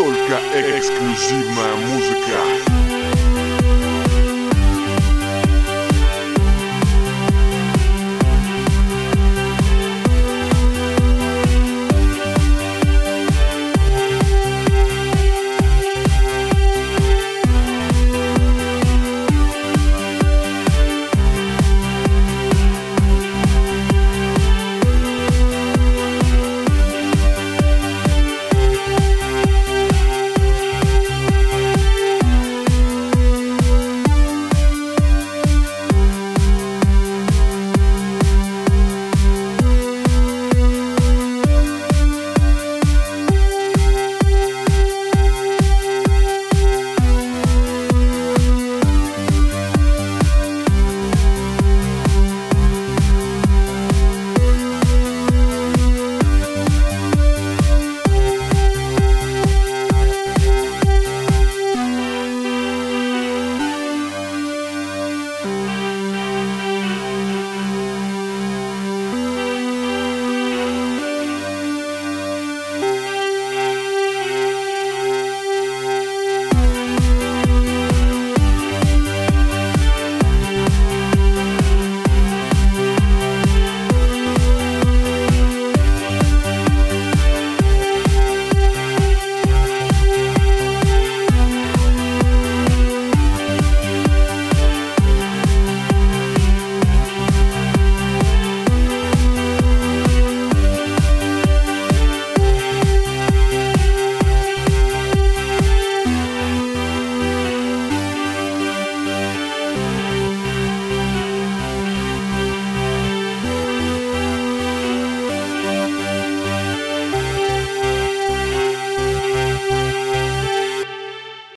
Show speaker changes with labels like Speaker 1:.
Speaker 1: Только эксклюзивная музыка.